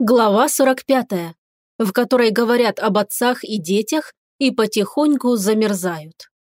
Глава 45, в которой говорят об отцах и детях и потихоньку замерзают.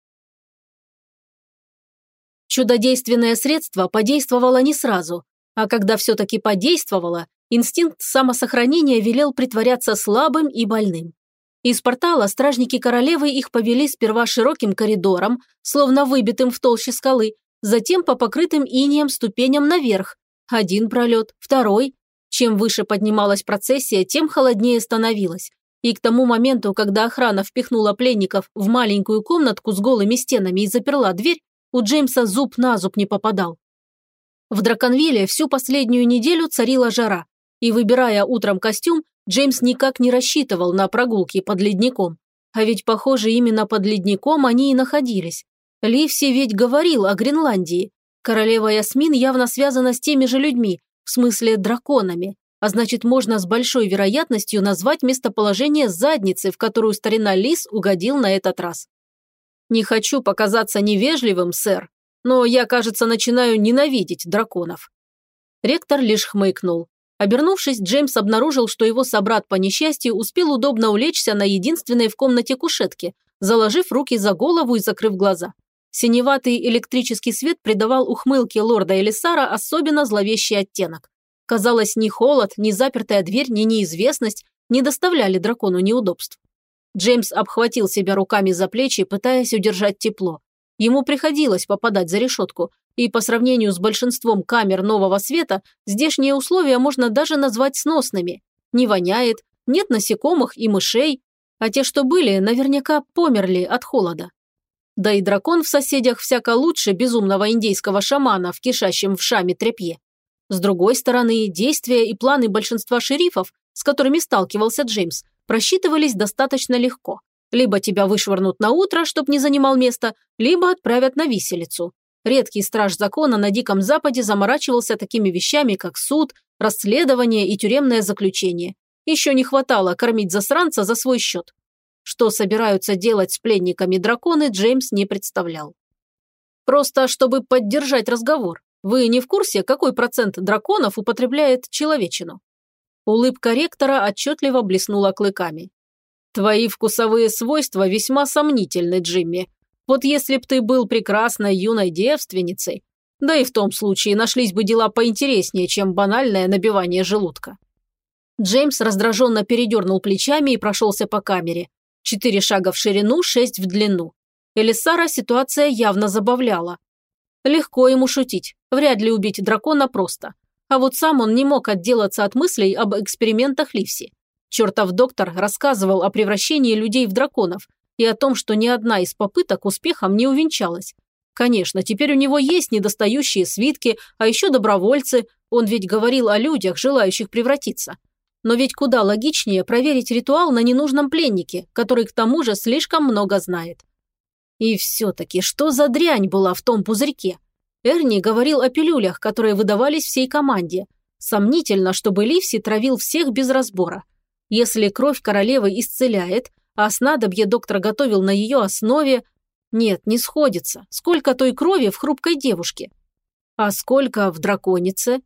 Чудодейственное средство подействовало не сразу, а когда все-таки подействовало, инстинкт самосохранения велел притворяться слабым и больным. Из портала стражники королевы их повели сперва широким коридором, словно выбитым в толще скалы, затем по покрытым инеем ступеням наверх. Один пролет, второй, чем выше поднималась процессия, тем холоднее становилось. И к тому моменту, когда охрана впихнула пленников в маленькую комнатку с голыми стенами и заперла дверь, у Джеймса зуб на зуб не попадал. В Драконвилле всю последнюю неделю царила жара, и, выбирая утром костюм, Джеймс никак не рассчитывал на прогулки под ледником. А ведь, похоже, именно под ледником они и находились. Ливси ведь говорил о Гренландии. Королева Ясмин явно связана с теми же людьми, в смысле драконами, а значит можно с большой вероятностью назвать местоположение задницы, в которую старина Лис угодил на этот раз. Не хочу показаться невежливым, сэр, но я, кажется, начинаю ненавидеть драконов. Ректор лишь хмыкнул. Обернувшись, Джеймс обнаружил, что его собрат по несчастью успел удобно улечься на единственной в комнате кушетке, заложив руки за голову и закрыв глаза. Синеватый электрический свет придавал ухмылке лорда Элисара особенно зловещий оттенок. Казалось, ни холод, ни запертая дверь, ни неизвестность не доставляли дракону неудобств. Джеймс обхватил себя руками за плечи, пытаясь удержать тепло. Ему приходилось попадать за решетку, и по сравнению с большинством камер нового света, здешние условия можно даже назвать сносными. Не воняет, нет насекомых и мышей, а те, что были, наверняка померли от холода. Да и дракон в соседях всяко лучше безумного индейского шамана в кишащем в шаме тряпье. С другой стороны, действия и планы большинства шерифов, с которыми сталкивался Джеймс, просчитывались достаточно легко. Либо тебя вышвырнут на утро, чтоб не занимал место, либо отправят на виселицу. Редкий страж закона на Диком Западе заморачивался такими вещами, как суд, расследование и тюремное заключение. Еще не хватало кормить засранца за свой счет. Что собираются делать с пленниками драконы, Джеймс не представлял. Просто чтобы поддержать разговор. Вы не в курсе, какой процент драконов употребляет человечину? Улыбка ректора отчетливо блеснула клыками. Твои вкусовые свойства весьма сомнительны, Джимми. Вот если б ты был прекрасной юной девственницей, да и в том случае нашлись бы дела поинтереснее, чем банальное набивание желудка. Джеймс раздраженно передернул плечами и прошелся по камере, Четыре шага в ширину, шесть в длину. Элисара ситуация явно забавляла. Легко ему шутить, вряд ли убить дракона просто. А вот сам он не мог отделаться от мыслей об экспериментах Ливси. Чертов доктор рассказывал о превращении людей в драконов и о том, что ни одна из попыток успехом не увенчалась. Конечно, теперь у него есть недостающие свитки, а еще добровольцы, он ведь говорил о людях, желающих превратиться. Но ведь куда логичнее проверить ритуал на ненужном пленнике, который к тому же слишком много знает. И все-таки, что за дрянь была в том пузырьке? Эрни говорил о пилюлях, которые выдавались всей команде. Сомнительно, чтобы Ливси травил всех без разбора. Если кровь королевы исцеляет, а снадобье доктор готовил на ее основе... Нет, не сходится. Сколько той крови в хрупкой девушке? А сколько в драконице?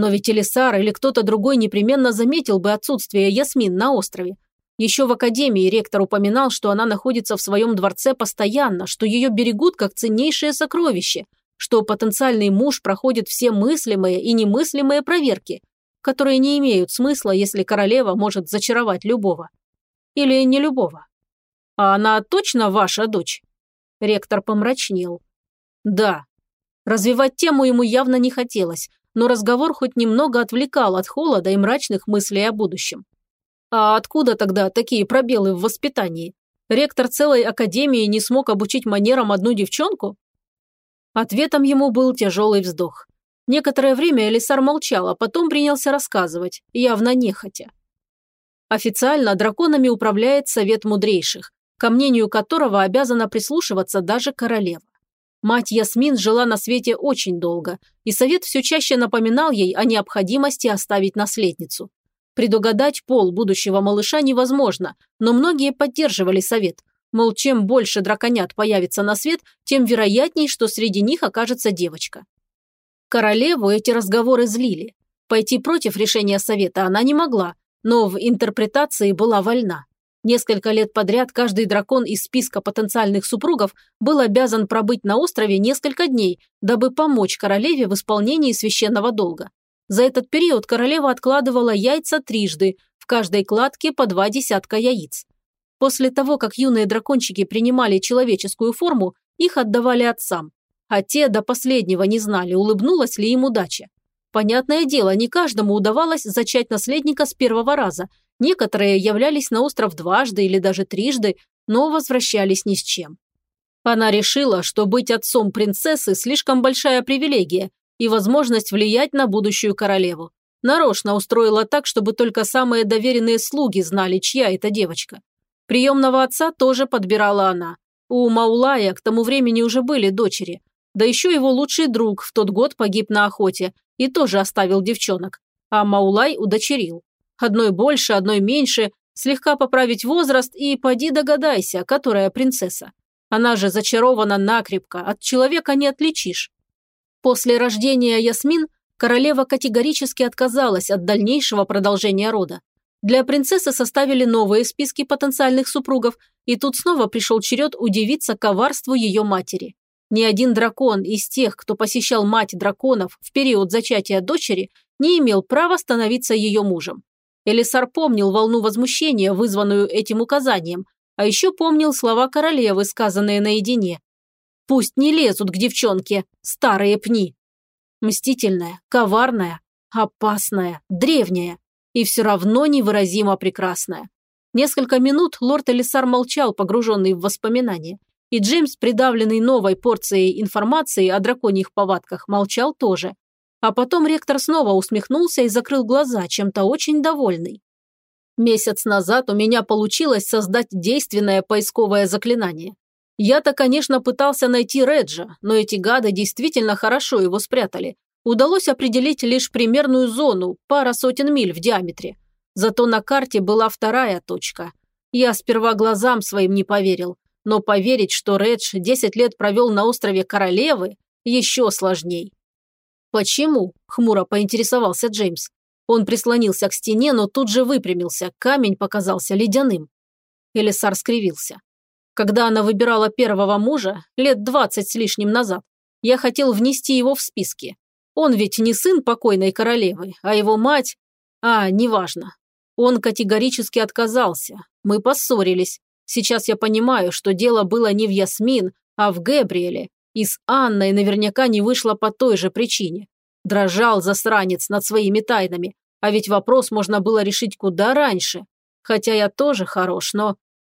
Но ведь Элисар или кто-то другой непременно заметил бы отсутствие Ясмин на острове. Еще в академии ректор упоминал, что она находится в своем дворце постоянно, что ее берегут как ценнейшее сокровище, что потенциальный муж проходит все мыслимые и немыслимые проверки, которые не имеют смысла, если королева может зачаровать любого. Или не любого. А она точно ваша дочь? Ректор помрачнел. Да. Развивать тему ему явно не хотелось, но разговор хоть немного отвлекал от холода и мрачных мыслей о будущем. А откуда тогда такие пробелы в воспитании? Ректор целой академии не смог обучить манерам одну девчонку? Ответом ему был тяжелый вздох. Некоторое время Элисар молчал, а потом принялся рассказывать, явно нехотя. Официально драконами управляет Совет Мудрейших, ко мнению которого обязана прислушиваться даже королева. Мать Ясмин жила на свете очень долго, и совет все чаще напоминал ей о необходимости оставить наследницу. Предугадать пол будущего малыша невозможно, но многие поддерживали совет. Мол, чем больше драконят появится на свет, тем вероятней, что среди них окажется девочка. Королеву эти разговоры злили. Пойти против решения совета она не могла, но в интерпретации была вольна. Несколько лет подряд каждый дракон из списка потенциальных супругов был обязан пробыть на острове несколько дней, дабы помочь королеве в исполнении священного долга. За этот период королева откладывала яйца трижды, в каждой кладке по два десятка яиц. После того, как юные дракончики принимали человеческую форму, их отдавали отцам. А те до последнего не знали, улыбнулась ли им удача. Понятное дело, не каждому удавалось зачать наследника с первого раза, Некоторые являлись на остров дважды или даже трижды, но возвращались ни с чем. Она решила, что быть отцом принцессы слишком большая привилегия и возможность влиять на будущую королеву. Нарочно устроила так, чтобы только самые доверенные слуги знали, чья это девочка. Приемного отца тоже подбирала она. У Маулая к тому времени уже были дочери. Да еще его лучший друг в тот год погиб на охоте и тоже оставил девчонок. А Маулай удочерил. Одной больше, одной меньше, слегка поправить возраст и поди догадайся, которая принцесса. Она же зачарована накрепко, от человека не отличишь. После рождения Ясмин королева категорически отказалась от дальнейшего продолжения рода. Для принцессы составили новые списки потенциальных супругов, и тут снова пришел черед удивиться коварству ее матери. Ни один дракон из тех, кто посещал мать драконов в период зачатия дочери, не имел права становиться ее мужем. Элисар помнил волну возмущения, вызванную этим указанием, а еще помнил слова королевы, сказанные наедине. «Пусть не лезут к девчонке, старые пни». Мстительная, коварная, опасная, древняя и все равно невыразимо прекрасная. Несколько минут лорд Элисар молчал, погруженный в воспоминания, и Джеймс, придавленный новой порцией информации о драконьих повадках, молчал тоже, а потом ректор снова усмехнулся и закрыл глаза, чем-то очень довольный. Месяц назад у меня получилось создать действенное поисковое заклинание. Я-то, конечно, пытался найти Реджа, но эти гады действительно хорошо его спрятали. Удалось определить лишь примерную зону, пара сотен миль в диаметре. Зато на карте была вторая точка. Я сперва глазам своим не поверил, но поверить, что Редж 10 лет провел на острове Королевы, еще сложней. «Почему?» – хмуро поинтересовался Джеймс. Он прислонился к стене, но тут же выпрямился, камень показался ледяным. Элисар скривился. Когда она выбирала первого мужа, лет двадцать с лишним назад, я хотел внести его в списки. Он ведь не сын покойной королевы, а его мать... А, неважно. Он категорически отказался. Мы поссорились. Сейчас я понимаю, что дело было не в Ясмин, а в Гэбриэле, и с Анной наверняка не вышло по той же причине. Дрожал засранец над своими тайнами, а ведь вопрос можно было решить куда раньше. Хотя я тоже хорош, но...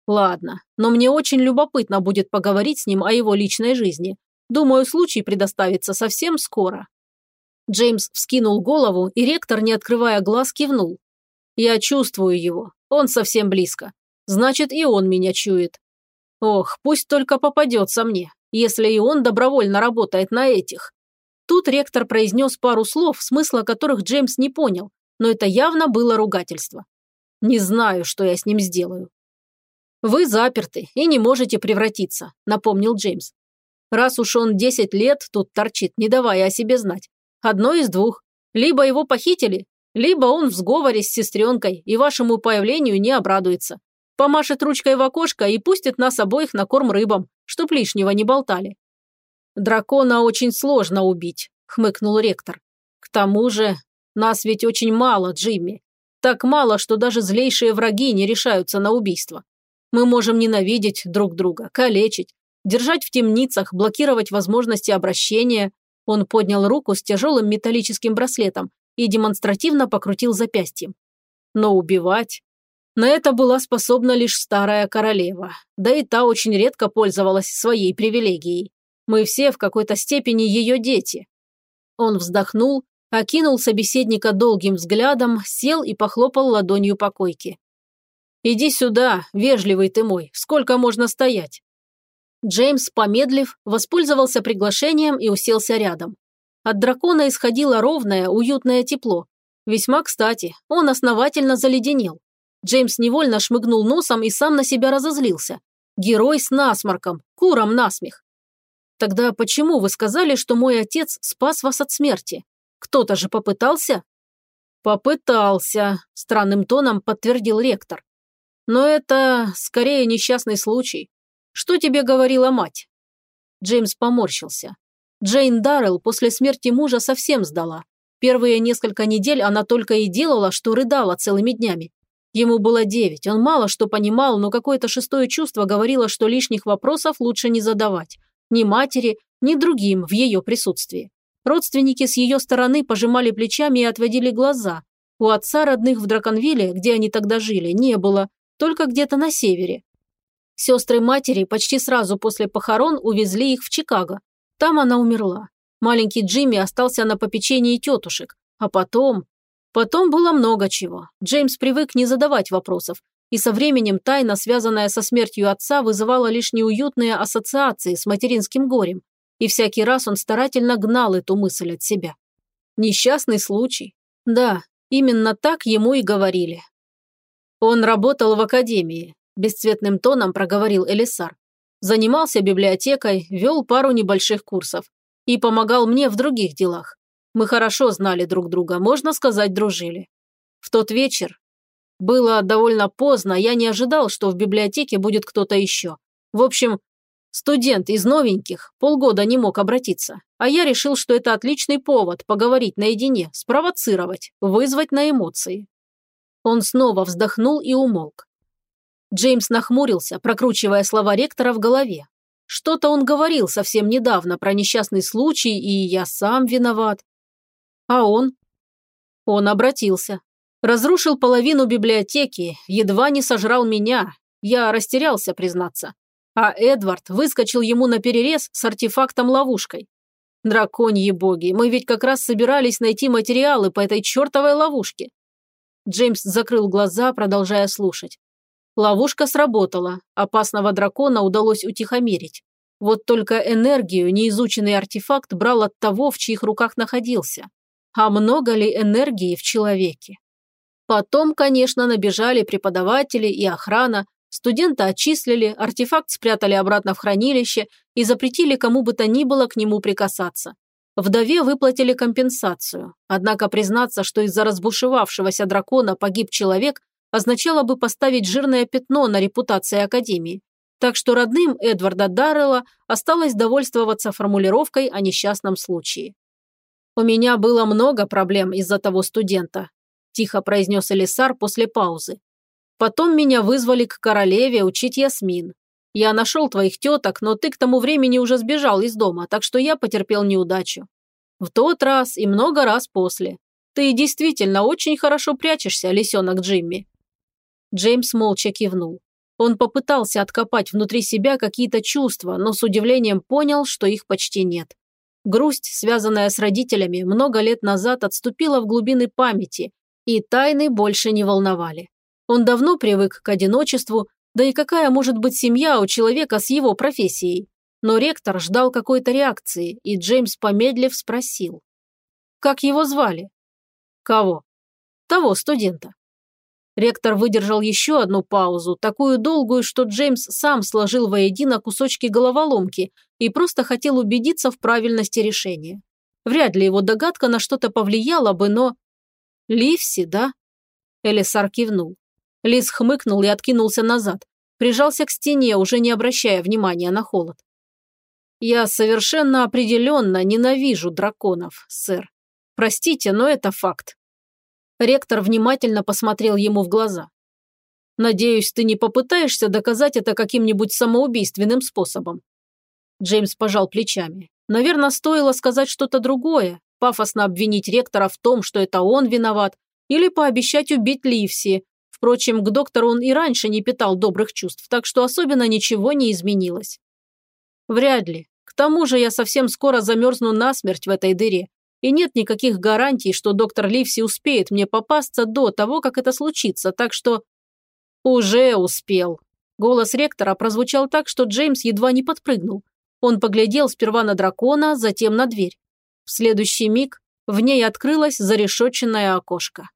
Ладно, но мне очень любопытно будет поговорить с ним о его личной жизни. Думаю, случай предоставится совсем скоро. Джеймс вскинул голову, и ректор, не открывая глаз, кивнул. Я чувствую его. Он совсем близко. Значит, и он меня чует. Ох, пусть только попадется мне если и он добровольно работает на этих. Тут ректор произнес пару слов, смысла которых Джеймс не понял, но это явно было ругательство. Не знаю, что я с ним сделаю. «Вы заперты и не можете превратиться», – напомнил Джеймс. «Раз уж он 10 лет тут торчит, не давая о себе знать. Одно из двух. Либо его похитили, либо он в сговоре с сестренкой и вашему появлению не обрадуется. Помашет ручкой в окошко и пустит нас обоих на корм рыбам, чтоб лишнего не болтали. «Дракона очень сложно убить», – хмыкнул ректор. «К тому же, нас ведь очень мало, Джимми. Так мало, что даже злейшие враги не решаются на убийство. Мы можем ненавидеть друг друга, калечить, держать в темницах, блокировать возможности обращения». Он поднял руку с тяжелым металлическим браслетом и демонстративно покрутил запястьем. Но убивать на это была способна лишь старая королева, да и та очень редко пользовалась своей привилегией. Мы все в какой-то степени ее дети. Он вздохнул, окинул собеседника долгим взглядом, сел и похлопал ладонью по койке. «Иди сюда, вежливый ты мой, сколько можно стоять?» Джеймс, помедлив, воспользовался приглашением и уселся рядом. От дракона исходило ровное, уютное тепло. Весьма кстати, он основательно заледенел. Джеймс невольно шмыгнул носом и сам на себя разозлился. Герой с насморком, куром насмех. Тогда почему вы сказали, что мой отец спас вас от смерти? Кто-то же попытался? Попытался, странным тоном подтвердил ректор. Но это скорее несчастный случай. Что тебе говорила мать? Джеймс поморщился. Джейн Даррелл после смерти мужа совсем сдала. Первые несколько недель она только и делала, что рыдала целыми днями. Ему было девять, он мало что понимал, но какое-то шестое чувство говорило, что лишних вопросов лучше не задавать. Ни матери, ни другим в ее присутствии. Родственники с ее стороны пожимали плечами и отводили глаза. У отца родных в Драконвилле, где они тогда жили, не было, только где-то на севере. Сестры матери почти сразу после похорон увезли их в Чикаго. Там она умерла. Маленький Джимми остался на попечении тетушек. А потом... Потом было много чего. Джеймс привык не задавать вопросов, и со временем тайна, связанная со смертью отца, вызывала лишь неуютные ассоциации с материнским горем, и всякий раз он старательно гнал эту мысль от себя. Несчастный случай. Да, именно так ему и говорили. Он работал в академии, бесцветным тоном проговорил Элисар. Занимался библиотекой, вел пару небольших курсов и помогал мне в других делах. Мы хорошо знали друг друга, можно сказать, дружили. В тот вечер было довольно поздно, я не ожидал, что в библиотеке будет кто-то еще. В общем, студент из новеньких полгода не мог обратиться, а я решил, что это отличный повод поговорить наедине, спровоцировать, вызвать на эмоции. Он снова вздохнул и умолк. Джеймс нахмурился, прокручивая слова ректора в голове. Что-то он говорил совсем недавно про несчастный случай, и я сам виноват. А он? Он обратился. Разрушил половину библиотеки, едва не сожрал меня. Я растерялся, признаться. А Эдвард выскочил ему на перерез с артефактом-ловушкой. Драконьи боги, мы ведь как раз собирались найти материалы по этой чертовой ловушке. Джеймс закрыл глаза, продолжая слушать. Ловушка сработала, опасного дракона удалось утихомирить. Вот только энергию неизученный артефакт брал от того, в чьих руках находился. А много ли энергии в человеке? Потом, конечно, набежали преподаватели и охрана, студента отчислили, артефакт спрятали обратно в хранилище и запретили кому бы то ни было к нему прикасаться. Вдове выплатили компенсацию, однако признаться, что из-за разбушевавшегося дракона погиб человек, означало бы поставить жирное пятно на репутации Академии. Так что родным Эдварда Даррелла осталось довольствоваться формулировкой о несчастном случае. «У меня было много проблем из-за того студента», – тихо произнес Элисар после паузы. «Потом меня вызвали к королеве учить Ясмин. Я нашел твоих теток, но ты к тому времени уже сбежал из дома, так что я потерпел неудачу. В тот раз и много раз после. Ты действительно очень хорошо прячешься, лисенок Джимми». Джеймс молча кивнул. Он попытался откопать внутри себя какие-то чувства, но с удивлением понял, что их почти нет. Грусть, связанная с родителями, много лет назад отступила в глубины памяти, и тайны больше не волновали. Он давно привык к одиночеству, да и какая может быть семья у человека с его профессией? Но ректор ждал какой-то реакции, и Джеймс, помедлив, спросил. Как его звали? Кого? Того студента. Ректор выдержал еще одну паузу, такую долгую, что Джеймс сам сложил воедино кусочки головоломки и просто хотел убедиться в правильности решения. Вряд ли его догадка на что-то повлияла бы, но... «Ливси, да?» Элисар кивнул. Лис хмыкнул и откинулся назад, прижался к стене, уже не обращая внимания на холод. «Я совершенно определенно ненавижу драконов, сэр. Простите, но это факт. Ректор внимательно посмотрел ему в глаза. «Надеюсь, ты не попытаешься доказать это каким-нибудь самоубийственным способом?» Джеймс пожал плечами. Наверное, стоило сказать что-то другое, пафосно обвинить ректора в том, что это он виноват, или пообещать убить Ливси. Впрочем, к доктору он и раньше не питал добрых чувств, так что особенно ничего не изменилось. Вряд ли. К тому же я совсем скоро замерзну насмерть в этой дыре, и нет никаких гарантий, что доктор Ливси успеет мне попасться до того, как это случится, так что... Уже успел. Голос ректора прозвучал так, что Джеймс едва не подпрыгнул. Он поглядел сперва на дракона, затем на дверь. В следующий миг в ней открылось зарешоченное окошко.